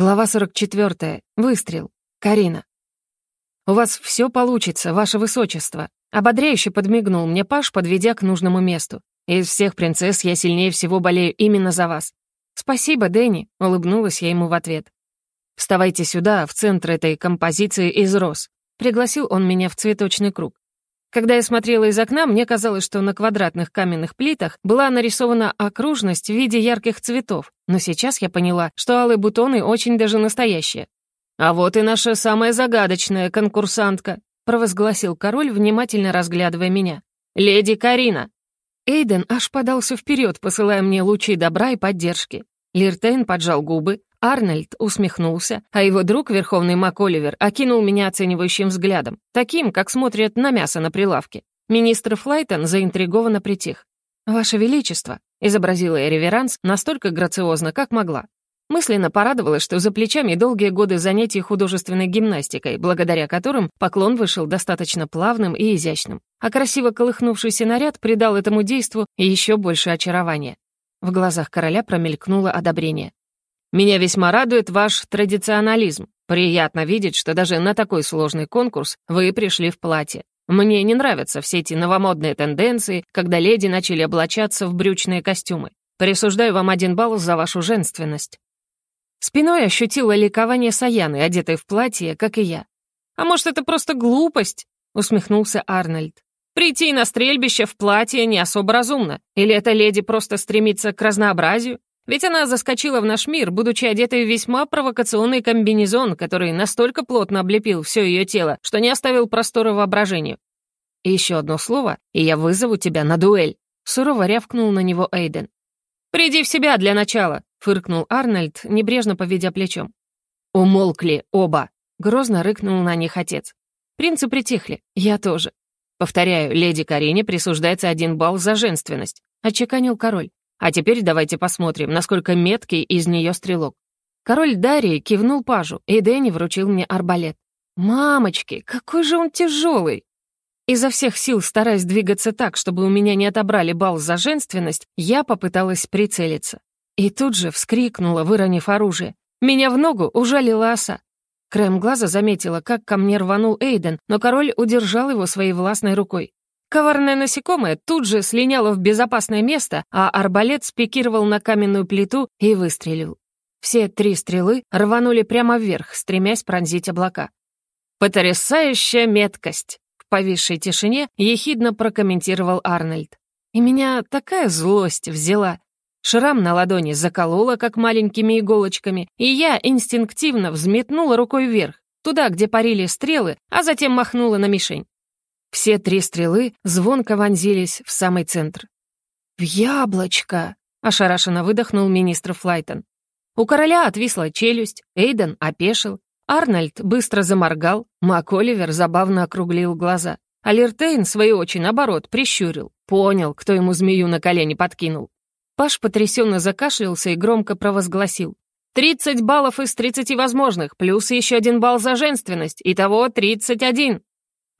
Глава 44. Выстрел. Карина. «У вас все получится, ваше высочество», — ободряюще подмигнул мне Паш, подведя к нужному месту. «Из всех принцесс я сильнее всего болею именно за вас». «Спасибо, Дэнни», — улыбнулась я ему в ответ. «Вставайте сюда, в центр этой композиции из роз», — пригласил он меня в цветочный круг. Когда я смотрела из окна, мне казалось, что на квадратных каменных плитах была нарисована окружность в виде ярких цветов, но сейчас я поняла, что алые бутоны очень даже настоящие. «А вот и наша самая загадочная конкурсантка», провозгласил король, внимательно разглядывая меня. «Леди Карина». Эйден аж подался вперед, посылая мне лучи добра и поддержки. Лиртейн поджал губы, Арнольд усмехнулся, а его друг, верховный маг Оливер, окинул меня оценивающим взглядом, таким, как смотрят на мясо на прилавке. Министр Флайтон заинтригованно притих. «Ваше Величество», — изобразила я реверанс настолько грациозно, как могла. Мысленно порадовалась, что за плечами долгие годы занятий художественной гимнастикой, благодаря которым поклон вышел достаточно плавным и изящным, а красиво колыхнувшийся наряд придал этому действу еще больше очарования. В глазах короля промелькнуло одобрение. Меня весьма радует ваш традиционализм. Приятно видеть, что даже на такой сложный конкурс вы пришли в платье. Мне не нравятся все эти новомодные тенденции, когда леди начали облачаться в брючные костюмы. Присуждаю вам один балл за вашу женственность». Спиной ощутила ликование Саяны, одетой в платье, как и я. «А может, это просто глупость?» — усмехнулся Арнольд. «Прийти на стрельбище в платье не особо разумно. Или эта леди просто стремится к разнообразию? Ведь она заскочила в наш мир, будучи одетой в весьма провокационный комбинезон, который настолько плотно облепил все ее тело, что не оставил простора воображению. И еще одно слово, и я вызову тебя на дуэль. Сурово рявкнул на него Эйден. «Приди в себя для начала», — фыркнул Арнольд, небрежно поведя плечом. «Умолкли оба», — грозно рыкнул на них отец. Принцы притихли, я тоже. Повторяю, леди Карине присуждается один балл за женственность, — отчеканил король. А теперь давайте посмотрим, насколько меткий из нее стрелок. Король Дарии кивнул пажу, и Дэнни вручил мне арбалет. «Мамочки, какой же он тяжелый!» Изо всех сил, стараясь двигаться так, чтобы у меня не отобрали бал за женственность, я попыталась прицелиться. И тут же вскрикнула, выронив оружие. Меня в ногу ужалила оса. Краем глаза заметила, как ко мне рванул Эйден, но король удержал его своей властной рукой. Коварное насекомое тут же слиняло в безопасное место, а арбалет спикировал на каменную плиту и выстрелил. Все три стрелы рванули прямо вверх, стремясь пронзить облака. «Потрясающая меткость!» В повисшей тишине ехидно прокомментировал Арнольд. И меня такая злость взяла. Шрам на ладони заколола, как маленькими иголочками, и я инстинктивно взметнула рукой вверх, туда, где парили стрелы, а затем махнула на мишень. Все три стрелы звонко вонзились в самый центр. «В яблочко!» — ошарашенно выдохнул министр Флайтон. У короля отвисла челюсть, Эйден опешил, Арнольд быстро заморгал, Мак Оливер забавно округлил глаза. А Лиртейн, в свою очередь, наоборот, прищурил. Понял, кто ему змею на колени подкинул. Паш потрясенно закашлялся и громко провозгласил. «Тридцать баллов из тридцати возможных, плюс еще один балл за женственность. Итого тридцать один».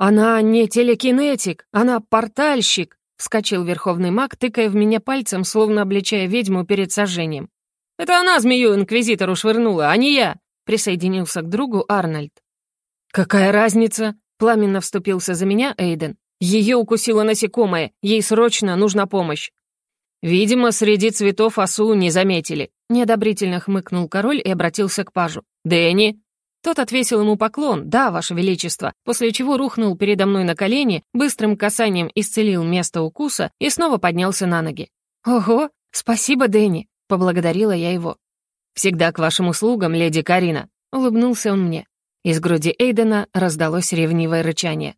«Она не телекинетик, она портальщик», — вскочил верховный маг, тыкая в меня пальцем, словно обличая ведьму перед сожжением. «Это она змею инквизитору швырнула, а не я», — присоединился к другу Арнольд. «Какая разница?» — пламенно вступился за меня Эйден. «Ее укусило насекомое, ей срочно нужна помощь». «Видимо, среди цветов осу не заметили», — неодобрительно хмыкнул король и обратился к пажу. «Дэнни, тот отвесил ему поклон, да, ваше величество, после чего рухнул передо мной на колени, быстрым касанием исцелил место укуса и снова поднялся на ноги. «Ого, спасибо, Дэнни», — поблагодарила я его. «Всегда к вашим услугам, леди Карина», — улыбнулся он мне. Из груди Эйдена раздалось ревнивое рычание.